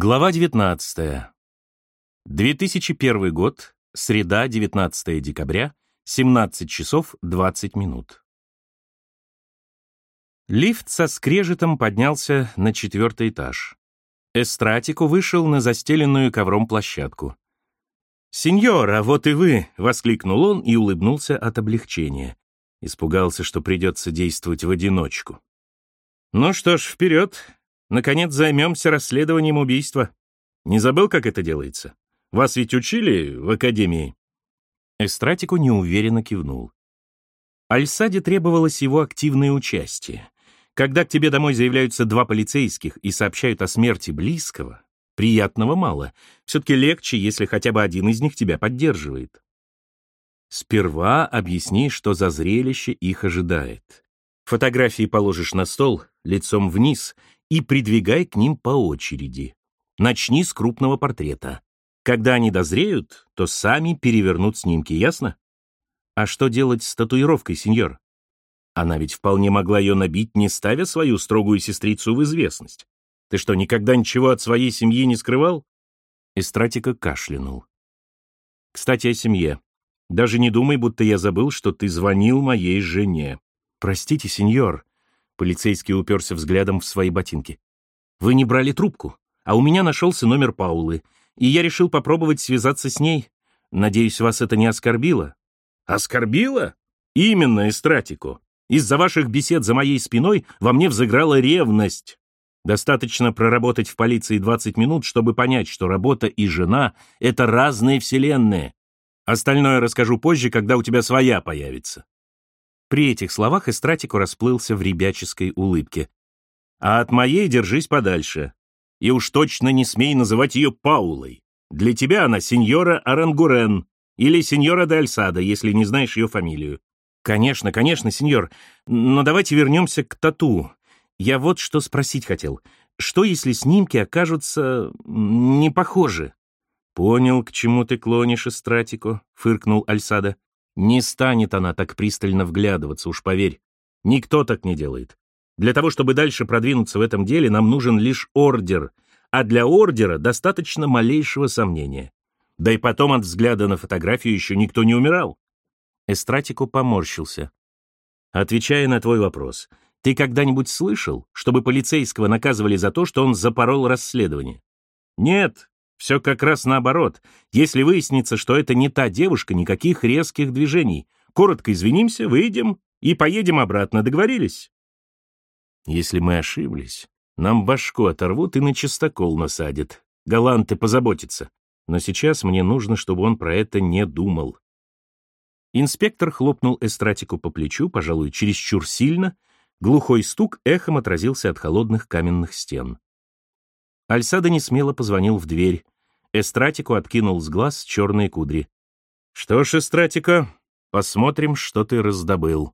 Глава 19. 2001 год, среда, 19 декабря, 17 часов 20 минут. Лифт со скрежетом поднялся на четвертый этаж. Эстратику вышел на застеленную ковром площадку. «Сеньора, вот и вы!» — воскликнул он и улыбнулся от облегчения. Испугался, что придется действовать в одиночку. «Ну что ж, вперед! Наконец займемся расследованием убийства. Не забыл, как это делается? Вас ведь учили в академии?» Эстратику неуверенно кивнул. Альсаде требовалось его активное участие. Когда к тебе домой заявляются два полицейских и сообщают о смерти близкого, приятного мало. Все-таки легче, если хотя бы один из них тебя поддерживает. Сперва объясни, что за зрелище их ожидает. Фотографии положишь на стол, лицом вниз, и придвигай к ним по очереди. Начни с крупного портрета. Когда они дозреют, то сами перевернут снимки, ясно? А что делать с татуировкой, сеньор? Она ведь вполне могла ее набить, не ставя свою строгую сестрицу в известность. Ты что, никогда ничего от своей семьи не скрывал? Эстратика кашлянул. Кстати, о семье. Даже не думай, будто я забыл, что ты звонил моей жене. Простите, сеньор, Полицейский уперся взглядом в свои ботинки. «Вы не брали трубку, а у меня нашелся номер Паулы, и я решил попробовать связаться с ней. Надеюсь, вас это не оскорбило?» «Оскорбило? Именно, Эстратику. Из-за ваших бесед за моей спиной во мне взыграла ревность. Достаточно проработать в полиции 20 минут, чтобы понять, что работа и жена — это разные вселенные. Остальное расскажу позже, когда у тебя своя появится. При этих словах Эстратику расплылся в ребяческой улыбке. «А от моей держись подальше. И уж точно не смей называть ее Паулой. Для тебя она сеньора Арангурен или сеньора де Альсада, если не знаешь ее фамилию». «Конечно, конечно, сеньор. Но давайте вернемся к тату. Я вот что спросить хотел. Что, если снимки окажутся не похожи?» «Понял, к чему ты клонишь, Эстратико», — фыркнул Альсада. Не станет она так пристально вглядываться, уж поверь. Никто так не делает. Для того, чтобы дальше продвинуться в этом деле, нам нужен лишь ордер, а для ордера достаточно малейшего сомнения. Да и потом от взгляда на фотографию еще никто не умирал. Эстратику поморщился. Отвечая на твой вопрос, ты когда-нибудь слышал, чтобы полицейского наказывали за то, что он запорол расследование? Нет, все как раз наоборот. Если выяснится, что это не та девушка, никаких резких движений. Коротко извинимся, выйдем и поедем обратно. Договорились? Если мы ошиблись, нам башку оторвут и на чистокол насадят. Галанты позаботятся. Но сейчас мне нужно, чтобы он про это не думал. Инспектор хлопнул эстратику по плечу, пожалуй, чересчур сильно. Глухой стук эхом отразился от холодных каменных стен. Альсада несмело позвонил в дверь. Эстратику откинул с глаз черные кудри. «Что ж, Эстратика, посмотрим, что ты раздобыл».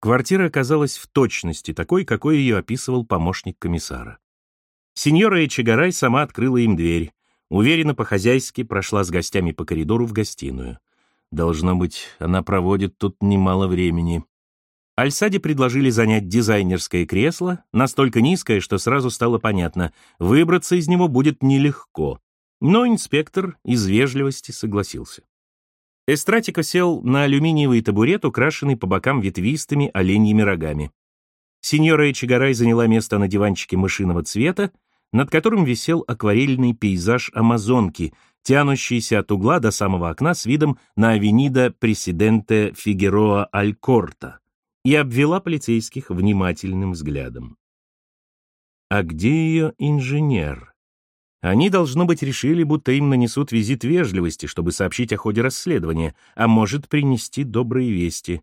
Квартира оказалась в точности такой, какой ее описывал помощник комиссара. Сеньора Эчегарай сама открыла им дверь. Уверенно по-хозяйски прошла с гостями по коридору в гостиную. Должно быть, она проводит тут немало времени. Альсаде предложили занять дизайнерское кресло, настолько низкое, что сразу стало понятно, выбраться из него будет нелегко. Но инспектор из вежливости согласился. Эстратико сел на алюминиевый табурет, украшенный по бокам ветвистыми оленьими рогами. Сеньора Эчигарай заняла место на диванчике мышиного цвета, над которым висел акварельный пейзаж Амазонки, тянущийся от угла до самого окна с видом на авенида Преsidente Фигероа Алькорта и обвела полицейских внимательным взглядом. А где ее инженер? Они, должно быть, решили, будто им нанесут визит вежливости, чтобы сообщить о ходе расследования, а может принести добрые вести.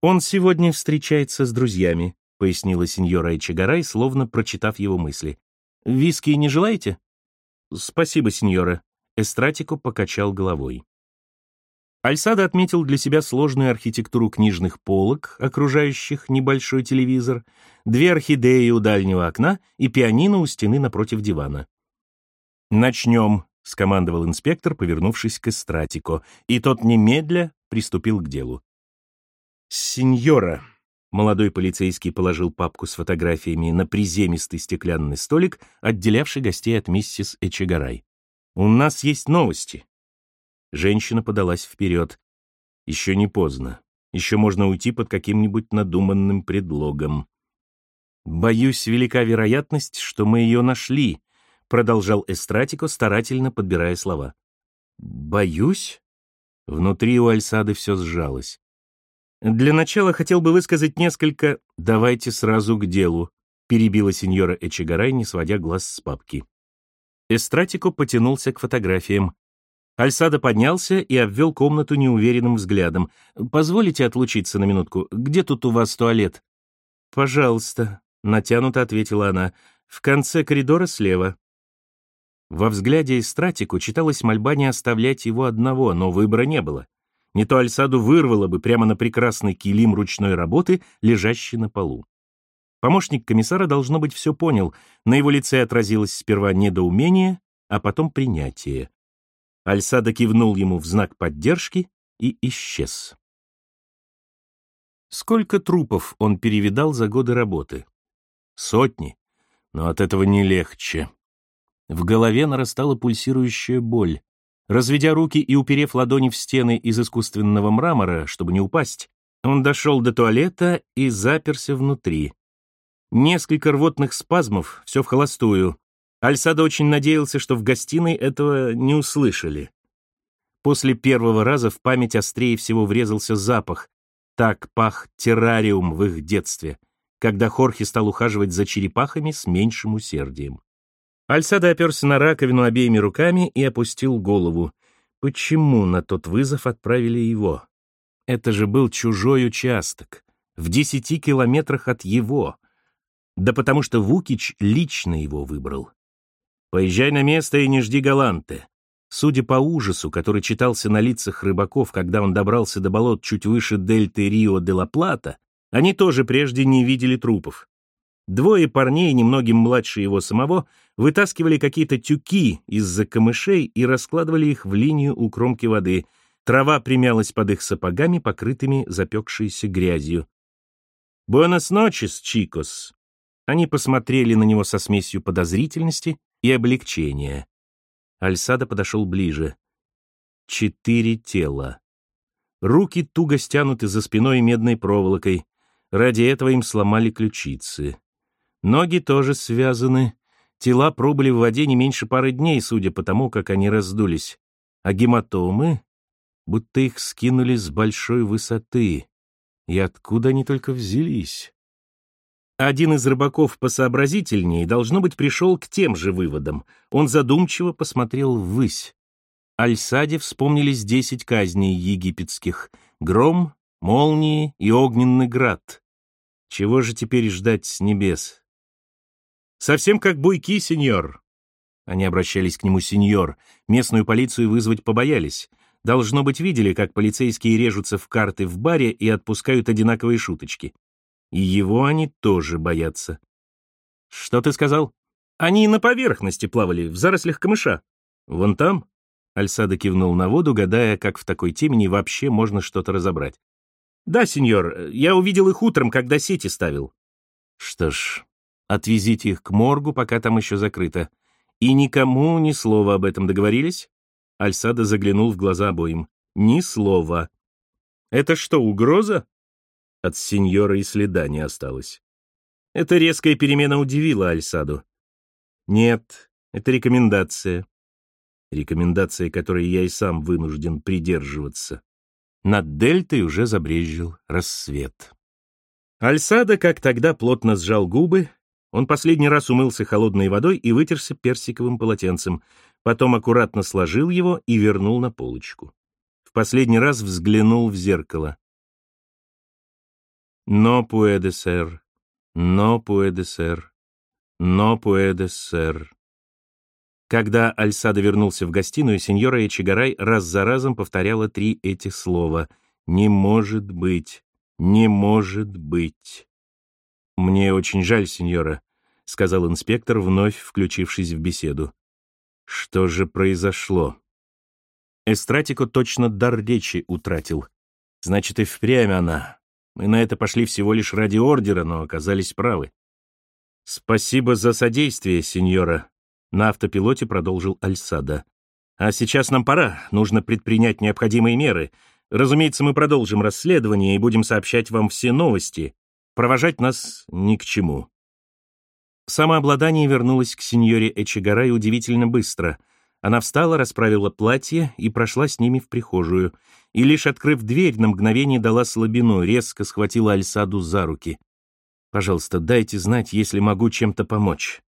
«Он сегодня встречается с друзьями», — пояснила сеньора Эчегарай, словно прочитав его мысли. «Виски не желаете?» «Спасибо, сеньора». Эстратико покачал головой. Альсада отметил для себя сложную архитектуру книжных полок, окружающих небольшой телевизор, две орхидеи у дальнего окна и пианино у стены напротив дивана. «Начнем», — скомандовал инспектор, повернувшись к Эстратико, и тот немедля приступил к делу. «Сеньора, Молодой полицейский положил папку с фотографиями на приземистый стеклянный столик, отделявший гостей от миссис Эчегарай. «У нас есть новости». Женщина подалась вперед. «Еще не поздно. Еще можно уйти под каким-нибудь надуманным предлогом». «Боюсь, велика вероятность, что мы ее нашли», — продолжал Эстратико, старательно подбирая слова. «Боюсь?» Внутри у Альсады все сжалось. «Для начала хотел бы высказать несколько...» «Давайте сразу к делу», — перебила сеньора Эчегарай, не сводя глаз с папки. Эстратико потянулся к фотографиям. Альсада поднялся и обвел комнату неуверенным взглядом. «Позволите отлучиться на минутку? Где тут у вас туалет?» «Пожалуйста», — натянуто ответила она. «В конце коридора слева». Во взгляде Эстратику читалась мольба не оставлять его одного, но выбора не было. Не то Альсаду вырвало бы прямо на прекрасный килим ручной работы, лежащий на полу. Помощник комиссара, должно быть, все понял. На его лице отразилось сперва недоумение, а потом принятие. Альсада кивнул ему в знак поддержки и исчез. Сколько трупов он перевидал за годы работы? Сотни, но от этого не легче. В голове нарастала пульсирующая боль. Разведя руки и уперев ладони в стены из искусственного мрамора, чтобы не упасть, он дошел до туалета и заперся внутри. Несколько рвотных спазмов, все в холостую. Альсадо очень надеялся, что в гостиной этого не услышали. После первого раза в память острее всего врезался запах. Так пах террариум в их детстве, когда Хорхе стал ухаживать за черепахами с меньшим усердием. Альсадо оперся на раковину обеими руками и опустил голову. Почему на тот вызов отправили его? Это же был чужой участок, в десяти километрах от его. Да потому что Вукич лично его выбрал. Поезжай на место и не жди галанты. Судя по ужасу, который читался на лицах рыбаков, когда он добрался до болот чуть выше дельты Рио-де-ла-Плата, они тоже прежде не видели трупов. Двое парней, немногим младше его самого, вытаскивали какие-то тюки из-за камышей и раскладывали их в линию у кромки воды. Трава примялась под их сапогами, покрытыми запекшейся грязью. «Буэнос ночес, чикос!» Они посмотрели на него со смесью подозрительности и облегчения. Альсада подошел ближе. Четыре тела. Руки туго стянуты за спиной медной проволокой. Ради этого им сломали ключицы. Ноги тоже связаны. Тела пробыли в воде не меньше пары дней, судя по тому, как они раздулись. А гематомы, будто их скинули с большой высоты. И откуда они только взялись? Один из рыбаков посообразительнее, должно быть, пришел к тем же выводам. Он задумчиво посмотрел ввысь. Альсаде вспомнились десять казней египетских. Гром, молнии и огненный град. Чего же теперь ждать с небес? «Совсем как буйки, сеньор!» Они обращались к нему сеньор. Местную полицию вызвать побоялись. Должно быть, видели, как полицейские режутся в карты в баре и отпускают одинаковые шуточки. И его они тоже боятся. «Что ты сказал?» «Они на поверхности плавали, в зарослях камыша». «Вон там?» Альсада кивнул на воду, гадая, как в такой темени вообще можно что-то разобрать. «Да, сеньор, я увидел их утром, когда сети ставил». «Что ж, Отвезите их к моргу, пока там еще закрыто. И никому ни слова об этом договорились?» Альсада заглянул в глаза обоим. «Ни слова». «Это что, угроза?» От сеньора и следа не осталось. Эта резкая перемена удивила Альсаду. «Нет, это рекомендация. Рекомендация, которой я и сам вынужден придерживаться». Над дельтой уже забрезжил рассвет. Альсада, как тогда, плотно сжал губы, он последний раз умылся холодной водой и вытерся персиковым полотенцем, потом аккуратно сложил его и вернул на полочку. В последний раз взглянул в зеркало. «Но пуэде, сэр, но пуэде, сэр, но пуэде, сэр». Когда Альсада вернулся в гостиную, сеньора Эчигарай раз за разом повторяла три этих слова «Не может быть! Не может быть!» «Мне очень жаль, сеньора», — сказал инспектор, вновь включившись в беседу. «Что же произошло?» Эстратико точно дар речи утратил. Значит, и впрямь она. Мы на это пошли всего лишь ради ордера, но оказались правы. Спасибо за содействие, сеньора. На автопилоте продолжил Альсада. А сейчас нам пора, нужно предпринять необходимые меры. Разумеется, мы продолжим расследование и будем сообщать вам все новости. Провожать нас ни к чему. Самообладание вернулось к сеньоре Эчегарай удивительно быстро. Она встала, расправила платье и прошла с ними в прихожую. И лишь открыв дверь, на мгновение дала слабину, резко схватила Альсаду за руки. «Пожалуйста, дайте знать, если могу чем-то помочь».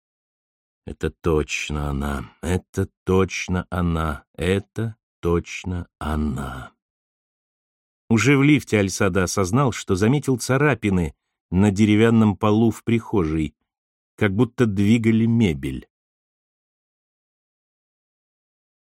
«Это точно она, это точно она, это точно она». Уже в лифте Альсада осознал, что заметил царапины на деревянном полу в прихожей, как будто двигали мебель.